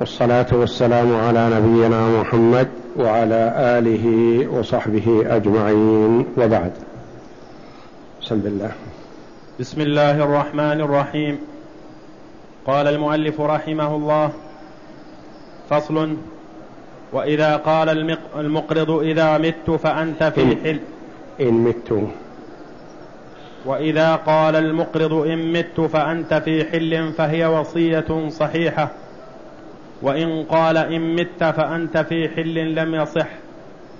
والصلاة والسلام على نبينا محمد وعلى آله وصحبه أجمعين. وبعد. بسم الله. بسم الله الرحمن الرحيم. قال المؤلف رحمه الله فصل وإذا قال المقرض إذا مت فأنت في حل إن مت. وإذا قال المقرض إن مت فأنت في حل فهي وصية صحيحة. وإن قال إن مت فأنت في حل لم يصح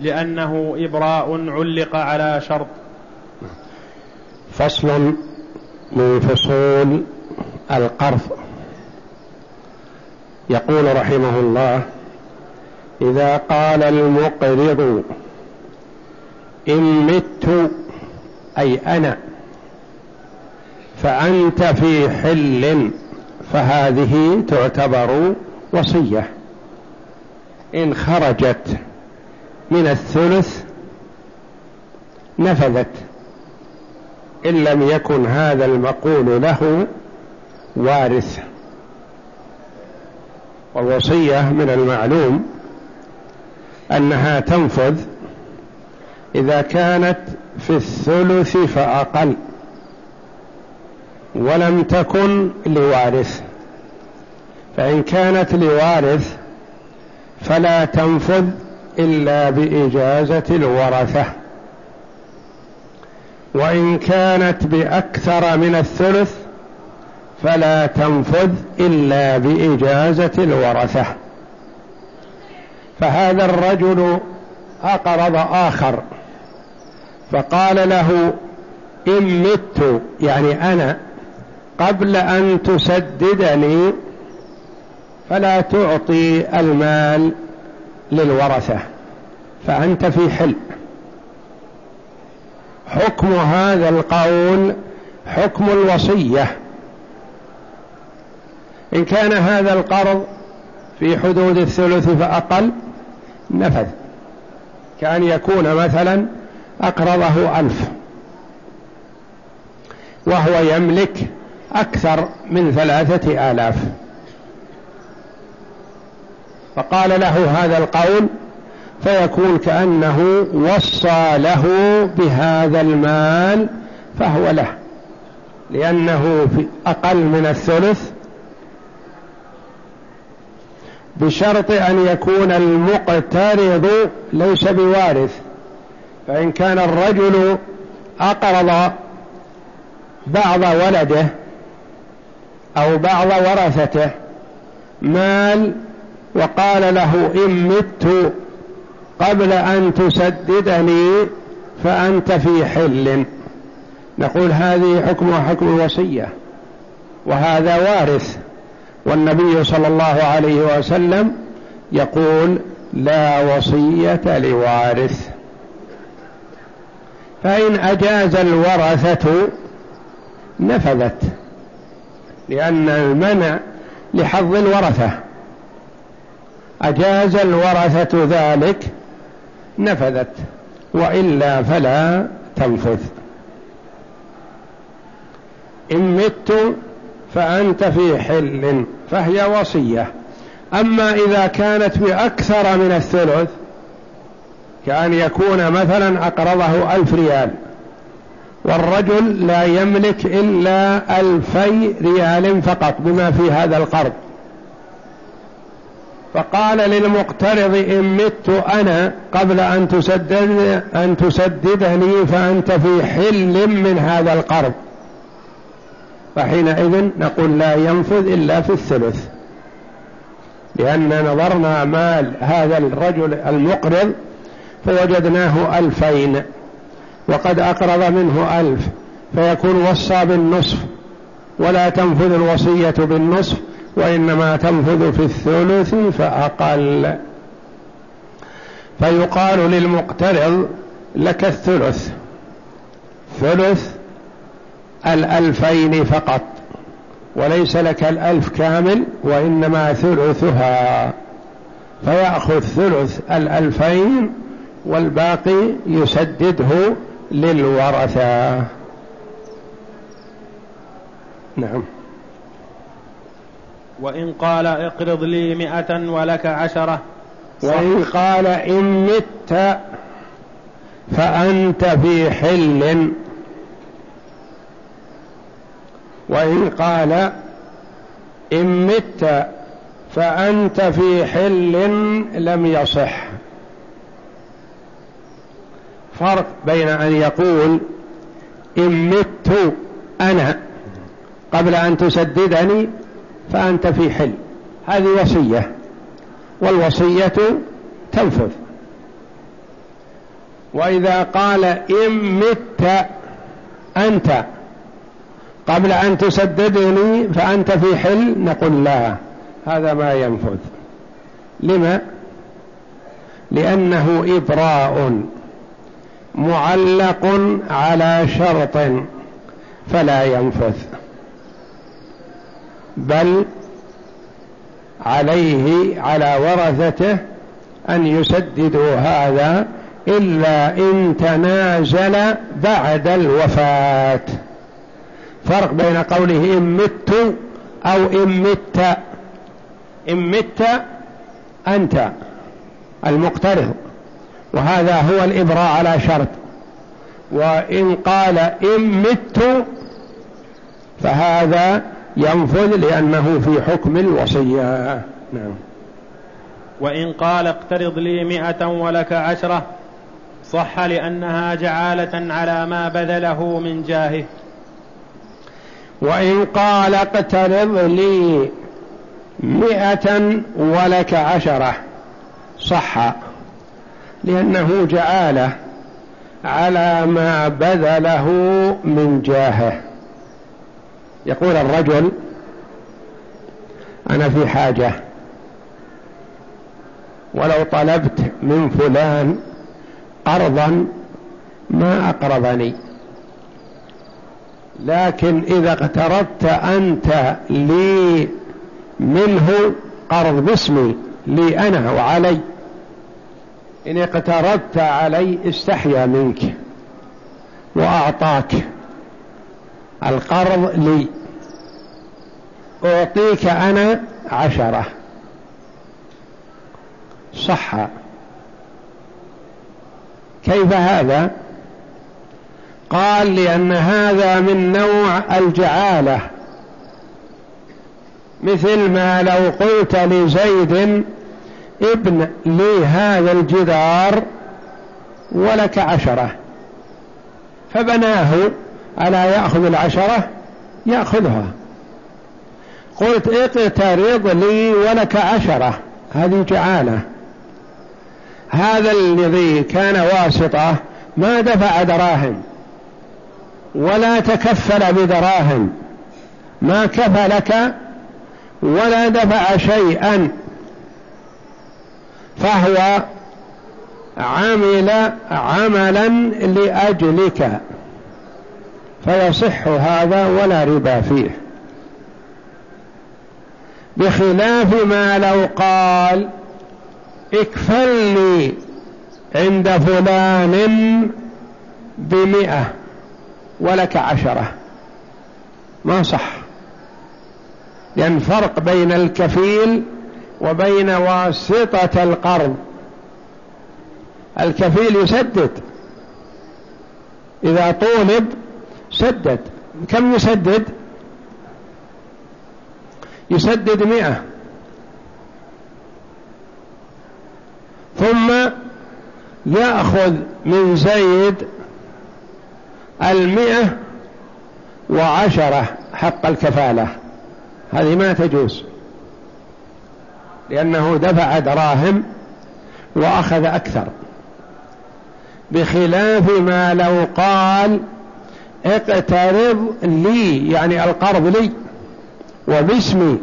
لأنه إبراء علق على شرط. فصل من فصول القرض. يقول رحمه الله إذا قال المقرض إن مت أي أنا فأنت في حل فهذه تعتبر وصية. إن خرجت من الثلث نفذت. إن لم يكن هذا المقول له وارث. والوصية من المعلوم أنها تنفذ. إذا كانت في الثلث فأقل ولم تكن لوارث. فإن كانت لوارث فلا تنفذ إلا بإجازة الورثة. وإن كانت بأكثر من الثلث فلا تنفذ إلا بإجازة الورثة. فهذا الرجل أقرض آخر فقال له إن مت يعني أنا قبل أن تسددني فلا تعطي المال للورثة فأنت في حل. حكم هذا القول حكم الوصية. إن كان هذا القرض في حدود الثلث فأقل نفذ. كأن يكون مثلا أقرضه ألف وهو يملك أكثر من ثلاثة آلاف. فقال له هذا القول فيكون كأنه وصى له بهذا المال فهو له لأنه في أقل من الثلث بشرط أن يكون المقترض ليس بوارث فإن كان الرجل أقرض بعض ولده أو بعض ورثته مال وقال له إن مت قبل أن تسددني فأنت في حل. نقول هذه حكمها حكم الوصية وهذا وارث. والنبي صلى الله عليه وسلم يقول لا وصية لوارث. فإن أجاز الورثة نفذت لأن المنع لحظ الورثة. أجاز الورثة ذلك؟ نفذت وإلا فلا تنفذ. إن مت فأنت في حل فهي وصية. أما إذا كانت بأكثر من الثلث كأن يكون مثلا أقرضه ألف ريال والرجل لا يملك إلا ألفي ريال فقط بما في هذا القرض. فقال للمقترض إن مت أنا قبل أن تسدد أن تسددني فأنت في حل من هذا القرض. فحينئذ نقول لا ينفذ إلا في الثلث. لأن نظرنا مال هذا الرجل المقرض فوجدناه ألفين. وقد أقرض منه ألف. فيكون وصى بالنصف. ولا تنفذ الوصية بالنصف. وإنما تنفذ في الثلث فأقل. فيقال للمقترض لك الثلث. ثلث الألفين فقط وليس لك الألف كامل وإنما ثلثها. فيأخذ ثلث الألفين والباقي يسدده للورثة. نعم. وإن قال اقرض لي مئة ولك عشرة. وإن قال إن مت فأنت في حل وإن قال إن مت فأنت في حل لم يصح. فرق بين أن يقول إن مت أنا قبل أن تسددني فأنت في حل هذه وصية. والوصية تنفذ. وإذا قال إن مت أنت قبل أن تسددني فأنت في حل نقول لا هذا ما ينفذ. لما؟ لأنه إبراء معلق على شرط فلا ينفذ. بل عليه على ورثته أن يسددوا هذا إلا إن تنازل بعد الوفاة. فرق بين قوله إن مت أو إن مت. إن مت أنت المقترض وهذا هو الإبراء على شرط. وإن قال إن مت فهذا ينفذ لأنه في حكم الوصية نعم. وإن قال اقترض لي مئة ولك عشرة صح لأنها جعالة على ما بذله من جاهه. وإن قال اقترض لي مئة ولك عشرة صح لأنه جعالة على ما بذله من جاهه. يقول الرجل أنا في حاجة. ولو طلبت من فلان قرضا ما أقرضني. لكن إذا اقترضت أنت لي منه قرض باسمي لي أنا وعلي. إن اقترضت علي استحيا منك وأعطاك. القرض لي. أعطيك أنا عشرة. صح. كيف هذا؟ قال لأن هذا من نوع الجعالة. مثل ما لو قلت لزيد ابن لي هذا الجدار ولك عشرة. فبناه. ألا يأخذ العشرة؟ يأخذها. قلت اقترض لي ولك عشرة. هذه جعالة هذا الذي كان واسطة ما دفع دراهم ولا تكفل بدراهم. ما كفلك ولا دفع شيئا. فهو عمل عملا لأجلك. فيصح هذا ولا ربا فيه. بخلاف ما لو قال اكفلني عند فلان بمئة ولك عشرة. ما صح. لأن فرق بين الكفيل وبين واسطة القرض الكفيل يسدد. إذا طولب سدد. كم يسدد؟ يسدد مئة. ثم يأخذ من زيد المئة وعشرة حق الكفالة. هذه ما تجوز. لأنه دفع دراهم وأخذ أكثر. بخلاف ما لو قال اقترض لي يعني القرض لي وباسمي.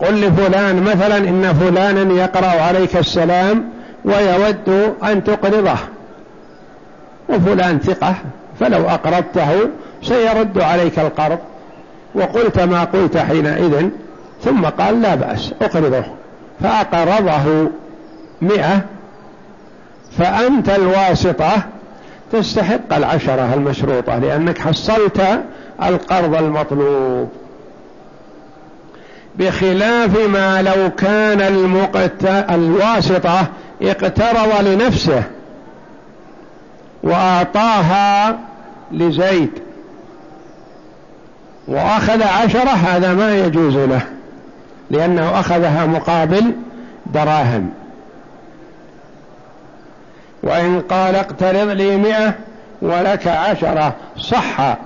قل لفلان مثلا إن فلانا يقرأ عليك السلام ويود أن تقرضه. وفلان ثقة فلو أقرضته سيرد عليك القرض. وقلت ما قلت حينئذ ثم قال لا بأس أقرضه. فأقرضه مئة فأنت الواسطة تستحق العشرة المشروطة لأنك حصلت القرض المطلوب. بخلاف ما لو كان المقت... الواسطة اقترض لنفسه وأعطاها لزيد وأخذ عشرة هذا ما يجوز له لأنه أخذها مقابل دراهم. وإن قال اقترض لي مئة ولك عشرة صح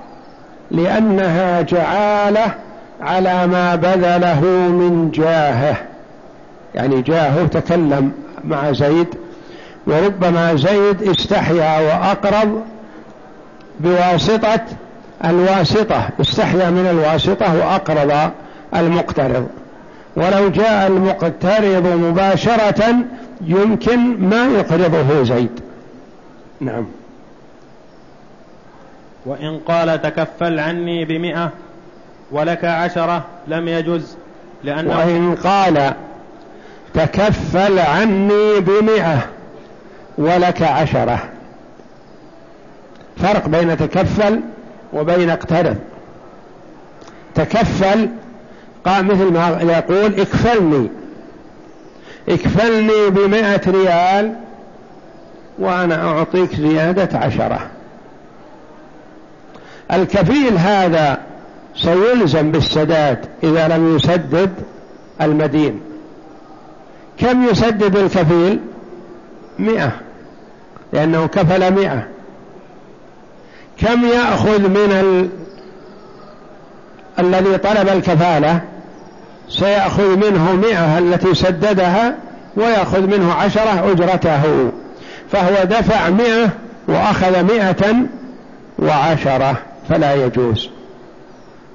لأنها جعالة على ما بذله من جاهه. يعني جاهه تكلم مع زيد وربما زيد استحيا وأقرض بواسطة الواسطة استحيا من الواسطة وأقرض المقترض. ولو جاء المقترض مباشرة يمكن ما يقرضه زيد. نعم. وإن قال تكفل عني بمئة ولك عشرة لم يجز لأنه وإن قال تكفل عني بمئة ولك عشرة. فرق بين تكفل وبين اقترض. تكفل قال مثل ما يقول اكفلني. اكفلني بمائة ريال وأنا أعطيك زيادة عشرة. الكفيل هذا سيلزم بالسداد إذا لم يسدد المدين. كم يسدد الكفيل؟ مئة لأنه كفل مئة. كم يأخذ من ال... الذي طلب الكفالة؟ سيأخذ منه مئة التي سددها ويأخذ منه عشرة أجرته. فهو دفع مئة وأخذ مئة وعشرة فلا يجوز.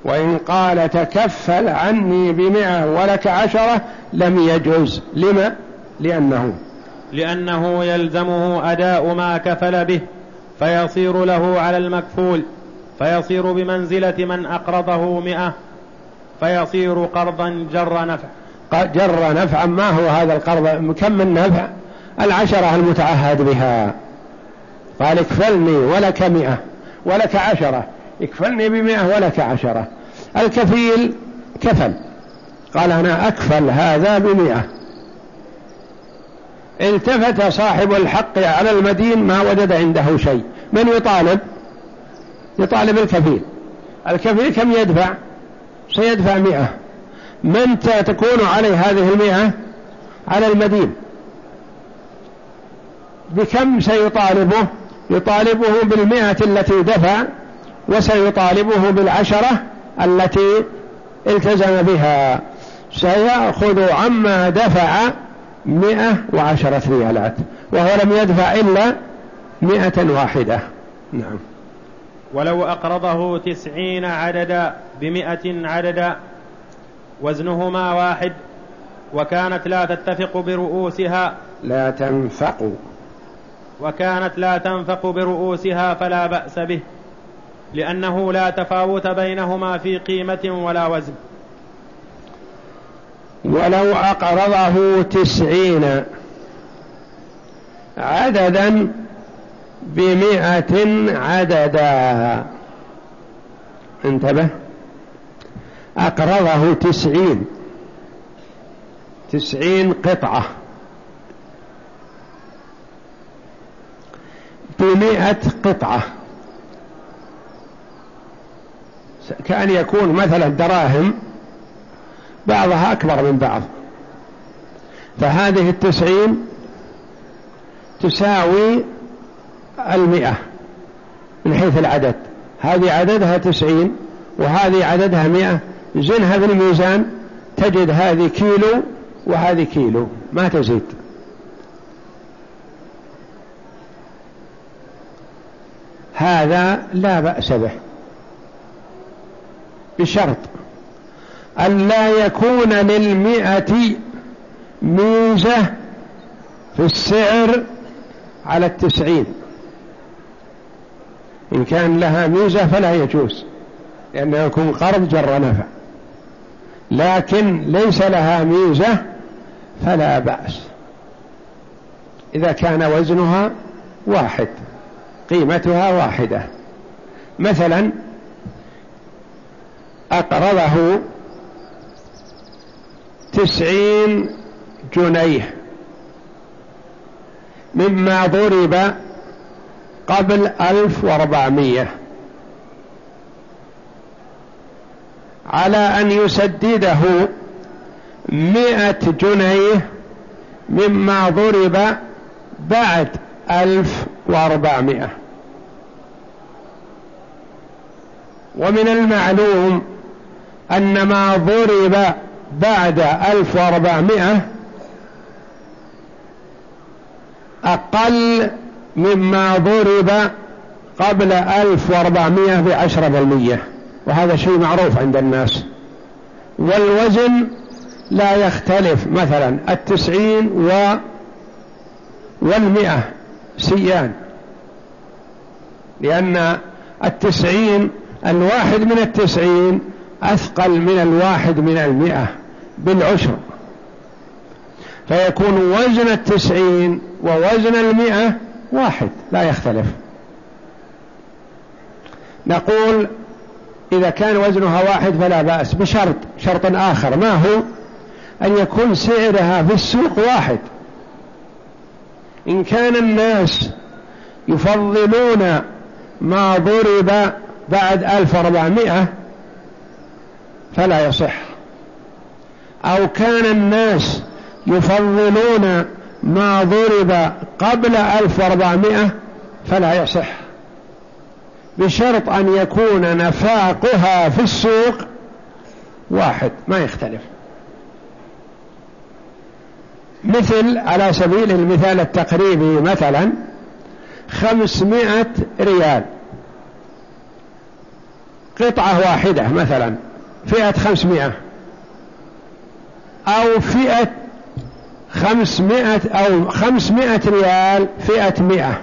وإن قال تكفل عني بمئة ولك عشرة لم يجوز. لما؟ لأنه. لأنه يلزمه أداء ما كفل به فيصير له على المكفول فيصير بمنزلة من أقرضه مئة فيصير قرضا جر نفع. جر نفعا ما هو هذا القرض؟ كم من نفع؟ العشرة المتعهد بها. قال اكفلني ولك مئة ولك عشرة. اكفلني بمئة ولك عشرة. الكفيل كفل. قال أنا أكفل هذا بمئة. التفت صاحب الحق على المدين ما وجد عنده شيء. من يطالب؟ يطالب الكفيل. الكفيل كم يدفع؟ سيدفع مئة. من تكون عليه هذه المئة على المدين. بكم سيطالبه؟ يطالبه بالمئة التي دفع وسيطالبه بالعشرة التي التزم بها. سيأخذ عما دفع مئة وعشرة ريالات وهو لم يدفع إلا مئة واحدة. نعم. ولو أقرضه تسعين عددا بمئة عددا وزنهما واحد وكانت لا تتفق برؤوسها لا تنفق. وكانت لا تنفق برؤوسها فلا بأس به لأنه لا تفاوت بينهما في قيمة ولا وزن. ولو أقرضه تسعين عددا بمئة عددا. انتبه. أقرضه تسعين. تسعين قطعة. بمئة قطعة. كأن يكون مثلا دراهم بعضها أكبر من بعض. فهذه التسعين تساوي المئة من حيث العدد. هذه عددها تسعين وهذه عددها مئة. زنها في الميزان تجد هذه كيلو وهذه كيلو. ما تزيد. هذا لا بأس به. بشرط أن لا يكون للمئة ميزة في السعر على التسعين. إن كان لها ميزة فلا يجوز لأنه يكون قرض جر نفع. لكن ليس لها ميزة فلا بأس. إذا كان وزنها واحد قيمتها واحدة. مثلا أقرضه تسعين جنيه. مما ضرب قبل ألف وأربعمية. على أن يسدده مئة جنيه مما ضرب بعد ألف واربعمائة ومن المعلوم أن ما ضرب بعد ألف واربعمائة أقل مما ضرب قبل ألف وأربعمائة بعشرة بالمية. وهذا شيء معروف عند الناس. والوزن لا يختلف. مثلا التسعين و والمئة سيان. لأن التسعين الواحد من التسعين أثقل من الواحد من المئة بالعشر. فيكون وزن التسعين ووزن المئة واحد لا يختلف. نقول إذا كان وزنها واحد فلا بأس بشرط شرط آخر. ما هو؟ أن يكون سعرها في السوق واحد. إن كان الناس يفضلون ما ضرب بعد ألف وأربعمائة فلا يصح. أو كان الناس يفضلون ما ضرب قبل ألف وأربعمائة فلا يصح. بشرط أن يكون نفاقها في السوق واحد ما يختلف. مثل على سبيل المثال التقريبي مثلا خمسمائة ريال. قطعة واحدة مثلا فئة خمسمائة. أو فئة خمسمائة أو خمسمائة ريال فئة مئة.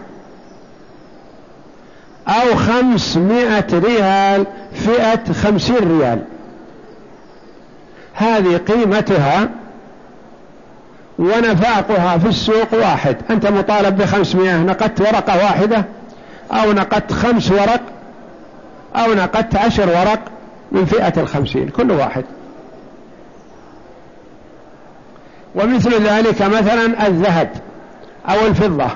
أو خمسمائة ريال فئة خمسين ريال. هذه قيمتها ونفاقها في السوق واحد. أنت مطالب بخمسمائة نقدت ورقة واحدة؟ أو نقدت خمس ورق؟ أو نقدت عشر ورق من فئة الخمسين كل واحد. ومثل ذلك مثلا الذهب أو الفضة.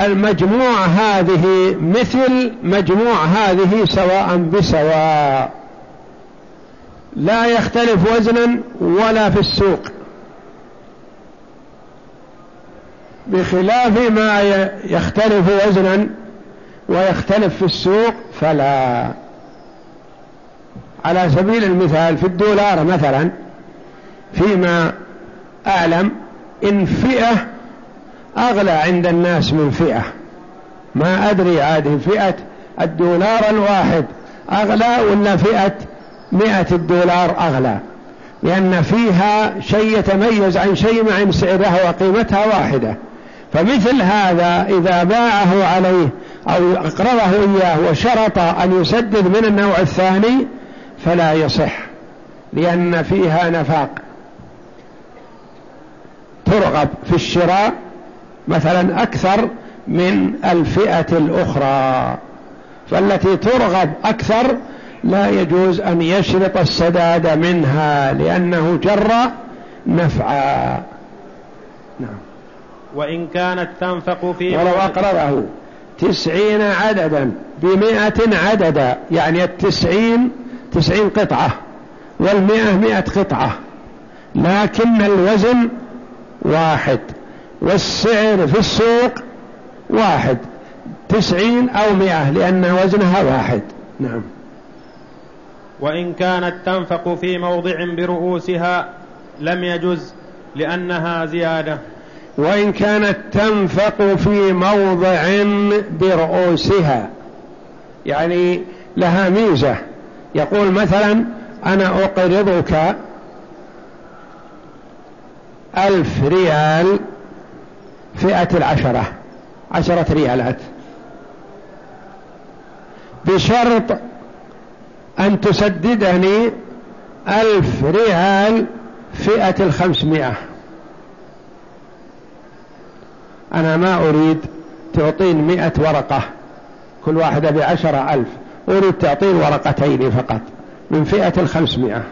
المجموع هذه مثل مجموع هذه سواء بسواء. لا يختلف وزنا ولا في السوق. بخلاف ما يختلف وزنا ويختلف في السوق فلا. على سبيل المثال في الدولار مثلا فيما أعلم إن فئة أغلى عند الناس من فئة. ما أدري عاد فئة الدولار الواحد أغلى ولا فئة مئة الدولار أغلى. لأن فيها شيء يتميز عن شيء مع سعرها وقيمتها واحدة. فمثل هذا إذا باعه عليه أو أقرضه إياه وشرط أن يسدد من النوع الثاني فلا يصح لأن فيها نفاق. ترغب في الشراء مثلا أكثر من الفئة الأخرى. فالتي ترغب أكثر لا يجوز أن يشرط السداد منها لأنه جر نفعا. نعم. وإن كانت تنفق في ولو أقرره تسعين عددا بمئة عددا يعني التسعين تسعين قطعة والمئة مئة قطعة. لكن الوزن واحد. والسعر في السوق واحد. تسعين أو مئة لأن وزنها واحد. نعم. وإن كانت تنفق في موضع برؤوسها لم يجز لأنها زيادة. وإن كانت تنفق في موضع برؤوسها يعني لها ميزة. يقول مثلا أنا أقرضك ألف ريال فئة العشرة. عشرة ريالات. بشرط أن تسددني ألف ريال فئة الخمسمائة. أنا ما أريد تعطين مئة ورقة. كل واحدة بعشرة ألف. أريد تعطين ورقتين فقط من فئة الخمسمائة.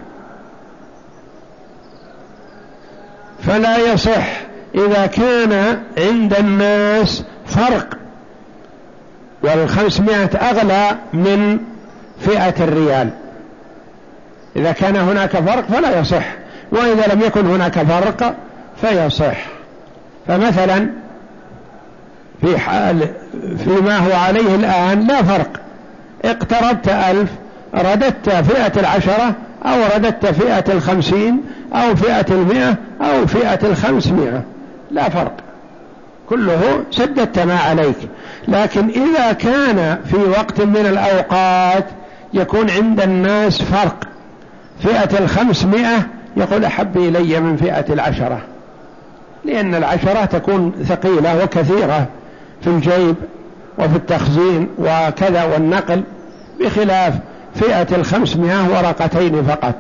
فلا يصح. إذا كان عند الناس فرق والخمسمائة أغلى من فئة الريال. إذا كان هناك فرق فلا يصح وإذا لم يكن هناك فرق فيصح. فمثلا في حال فيما هو عليه الآن لا فرق. اقتربت ألف رددت فئة العشرة أو رددت فئة الخمسين أو فئة المئة أو فئة الخمسمائة. لا فرق. كله سددت ما عليك. لكن إذا كان في وقت من الأوقات يكون عند الناس فرق. فئة الخمسمائة يقول أحب إلي من فئة العشرة. لأن العشرة تكون ثقيلة وكثيرة في الجيب وفي التخزين وكذا والنقل بخلاف فئة الخمسمائة ورقتين فقط.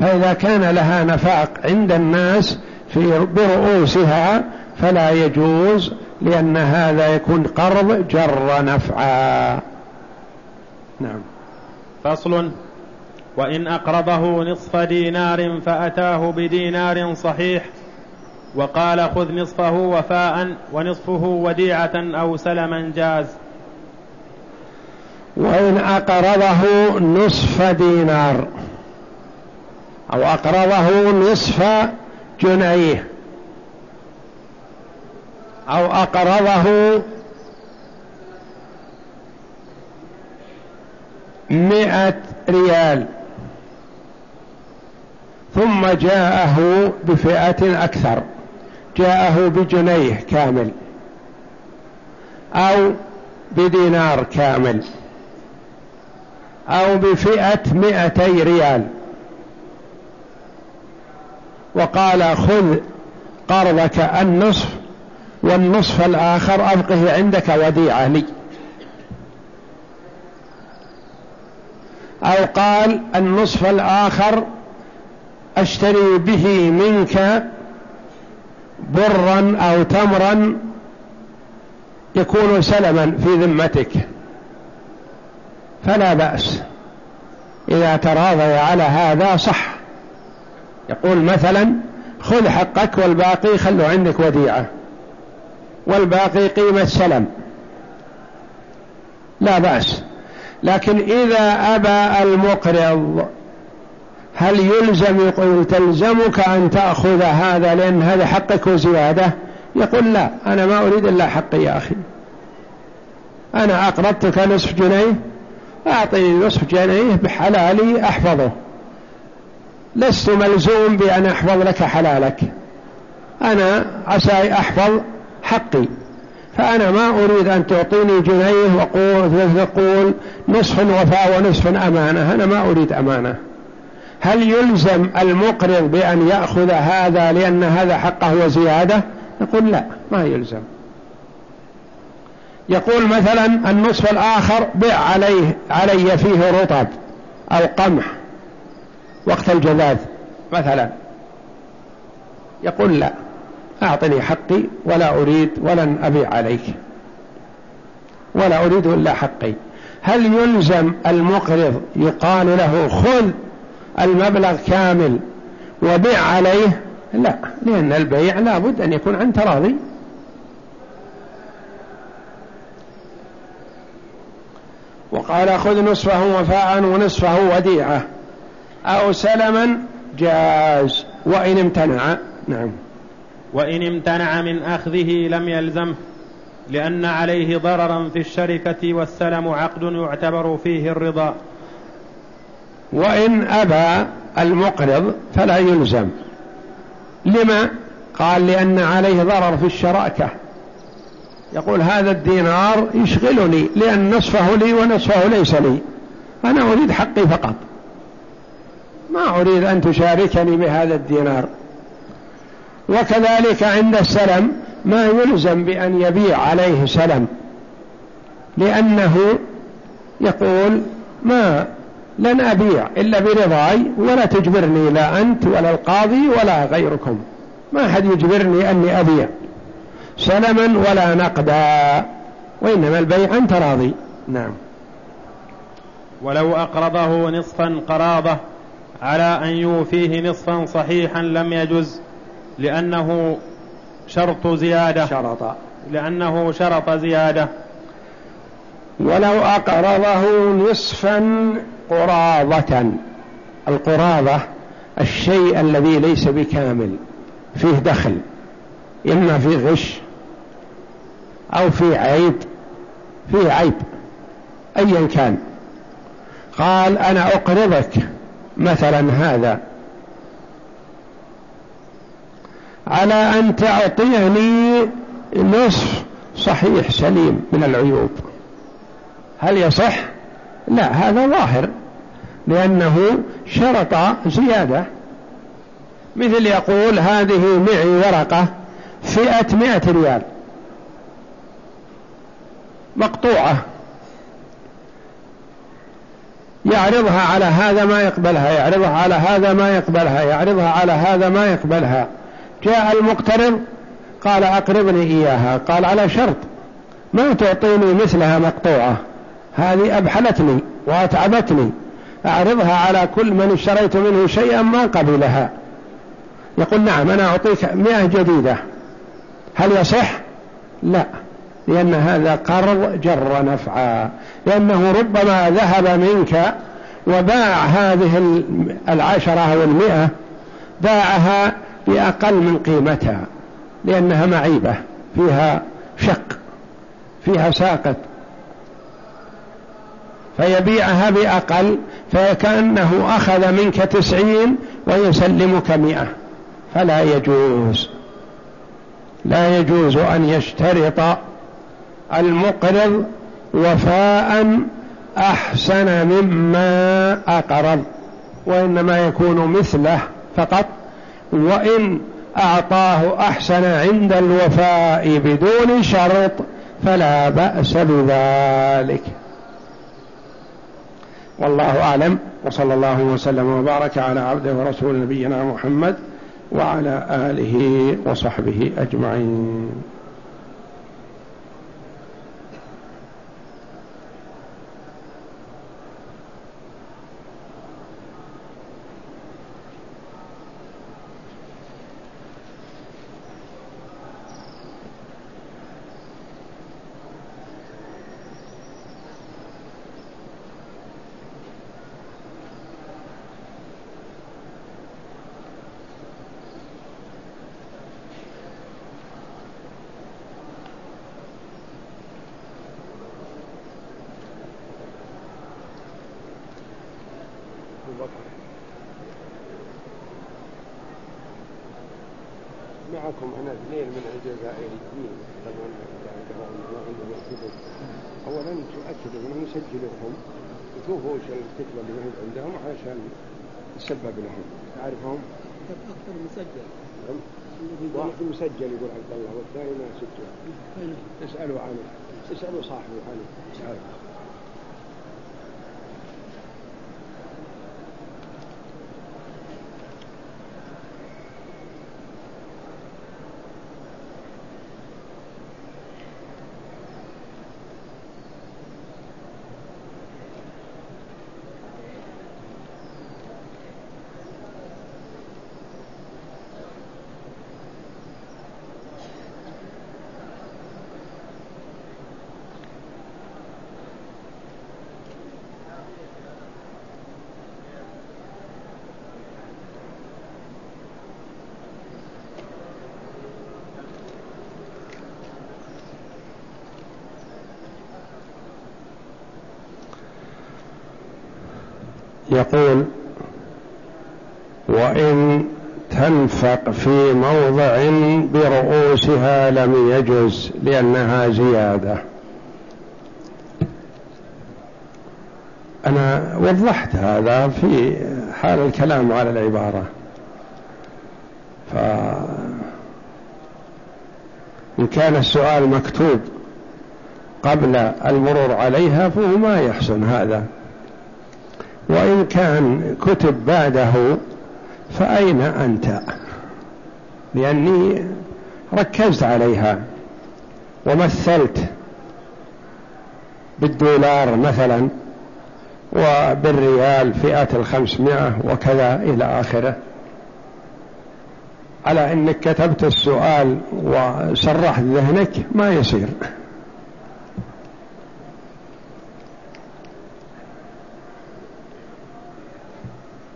فإذا كان لها نفاق عند الناس في برؤوسها فلا يجوز لأن هذا يكون قرض جر نفعا. نعم. فصل. وإن أقرضه نصف دينار فأتاه بدينار صحيح وقال خذ نصفه وفاء ونصفه وديعة أو سلما جاز. وإن أقرضه نصف دينار أو أقرضه نصف جنيه أو أقرضه مئة ريال. ثم جاءه بفئة أكثر. جاءه بجنيه كامل. أو بدينار كامل. أو بفئة مئتي ريال. وقال خذ قرضك النصف والنصف الآخر أبقه عندك وديعة لي أو قال النصف الآخر أشتري به منك برا أو تمرا يكون سلما في ذمتك. فلا بأس. إذا تراضي على هذا صح. يقول مثلا خذ حقك والباقي خلوا عندك وديعة. والباقي قيمة سلم. لا بأس. لكن إذا أبى المقرض هل يلزم يقول تلزمك أن تأخذ هذا؟ لأن هذا حقك وزيادة. يقول لا أنا ما أريد إلا حقي يا أخي. أنا أقرضتك نصف جنيه أعطني نصف جنيه بحلالي أحفظه. لست ملزوم بأن أحفظ لك حلالك. أنا عسى أحفظ حقي. فأنا ما أريد أن تعطيني جنيه وقول نصف وفاء ونصف أمانة. أنا ما أريد أمانة. هل يلزم المقرض بأن يأخذ هذا لأن هذا حقه وزيادة؟ نقول لا ما يلزم. يقول مثلا النصف الآخر بع عليه علي فيه رطب أو قمح وقت الجذاذ مثلا. يقول لا أعطني حقي ولا أريد ولن أبيع عليك. ولا أريد إلا حقي. هل يلزم المقرض يقال له خذ المبلغ كامل وبيع عليه؟ لا لأن البيع لابد أن يكون عن تراضي. وقال خذ نصفه وفاء ونصفه وديعة. أو سلما جاز. وإن امتنع. نعم. وإن امتنع من أخذه لم يلزمه لأن عليه ضررا في الشركة والسلم عقد يعتبر فيه الرضا. وإن أبى المقرض فلا يلزم. لما؟ قال لأن عليه ضرر في الشراكة. يقول هذا الدينار يشغلني لأن نصفه لي ونصفه ليس لي. أنا أريد حقي فقط. ما أريد أن تشاركني بهذا الدينار. وكذلك عند السلم ما يلزم بأن يبيع عليه سلم. لأنه يقول ما لن أبيع إلا برضاي ولا تجبرني لا أنت ولا القاضي ولا غيركم. ما أحد يجبرني أني أبيع. سلما ولا نقدا وإنما البيع عن تراضي. نعم. ولو أقرضه نصفا قراضة على أن يوفيه نصفا صحيحا لم يجز لأنه شرط زيادة. شرط. لأنه شرط زيادة. ولو أقرضه نصفا قراضة. القراضة الشيء الذي ليس بكامل فيه دخل إما فيه غش أو فيه عيب فيه عيب أيا كان. قال أنا أقرضك مثلا هذا. على أن تعطيني نصف صحيح سليم من العيوب. هل يصح؟ لا هذا ظاهر لأنه شرط زيادة. مثل يقول هذه معي ورقة فئة مئة ريال. مقطوعة يعرضها على هذا ما يقبلها يعرضها على هذا ما يقبلها يعرضها على هذا ما يقبلها. جاء المقترض قال أقرضني إياها قال على شرط ما تعطيني مثلها مقطوعة هذه أبحلتني وأتعبتني أعرضها على كل من اشتريت منه شيئا ما قبلها. يقول نعم أنا أعطيك مئة جديدة هل يصح؟ لا. لأن هذا قرض جر نفعا لأنه ربما ذهب منك وباع هذه العشرة أو المئة باعها بأقل من قيمتها لأنها معيبة فيها شق فيها ساقط. فيبيعها بأقل فكأنه أخذ منك تسعين ويسلمك مئة. فلا يجوز لا يجوز أن يشترط المقرض وفاء أحسن مما أقرض وإنما يكون مثله فقط وإن أعطاه أحسن عند الوفاء بدون شرط فلا بأس بذلك. والله أعلم وصلى الله وسلم وبارك على عبده ورسول نبينا محمد وعلى آله وصحبه أجمعين. أولا تؤكدوا منهم يسجلوهم يشوفوا وش الكتب اللي هم عندهم عشان يسبب لهم. تعرفهم؟ أكثر مسجل. نعم. واحد مسجل يقول عبد الله والثاني ما سجل اسألوا عنه اسألوا صاحبه عنه. اسألوا يقول وإن تنفق في موضع برؤوسها لم يجز لأنها زيادة. أنا وضحت هذا في حال الكلام على العبارة. فإن كان السؤال مكتوب قبل المرور عليها فهو ما يحسن هذا. وإن كان كتب بعده فأين أنت؟ لأني ركزت عليها ومثلت بالدولار مثلا وبالريال فئة الخمسمائة وكذا إلى آخره. على إنك كتبت السؤال وسرحت ذهنك ما يصير.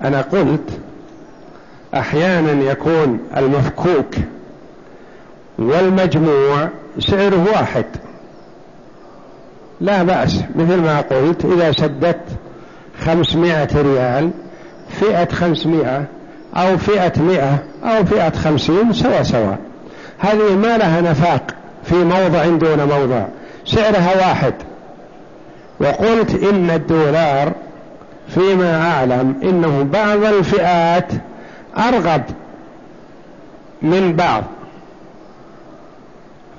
أنا قلت أحيانا يكون المفكوك والمجموع سعره واحد. لا بأس مثل ما قلت إذا سددت خمسمائة ريال فئة خمسمائة أو فئة مئة أو فئة خمسين سوا سوا. هذه ما لها نفاق في موضع دون موضع. سعرها واحد. وقلت إن الدولار فيما أعلم إنه بعض الفئات أرغب من بعض.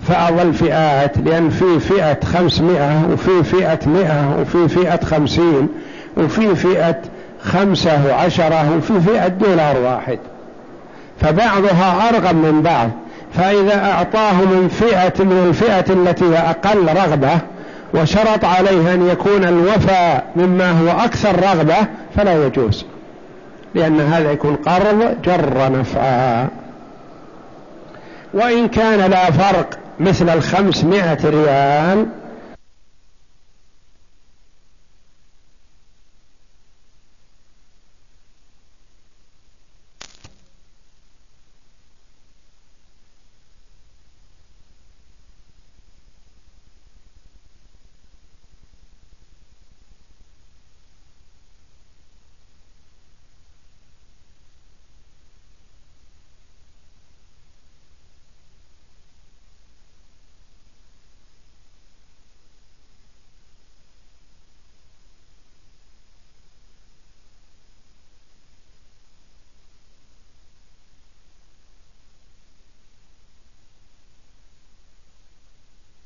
بعض الفئات لأن في فئة خمسمائة وفي فئة مئة وفي فئة خمسين وفي فئة خمسة وعشرة وفي فئة دولار واحد. فبعضها أرغب من بعض. فإذا أعطاه من فئة من الفئة التي هي أقل رغبة وشرط عليه أن يكون الوفاء مما هو أكثر رغبة فلا يجوز لأن هذا يكون قرض جر نفعا وإن كان لا فرق مثل الخمسمائة ريال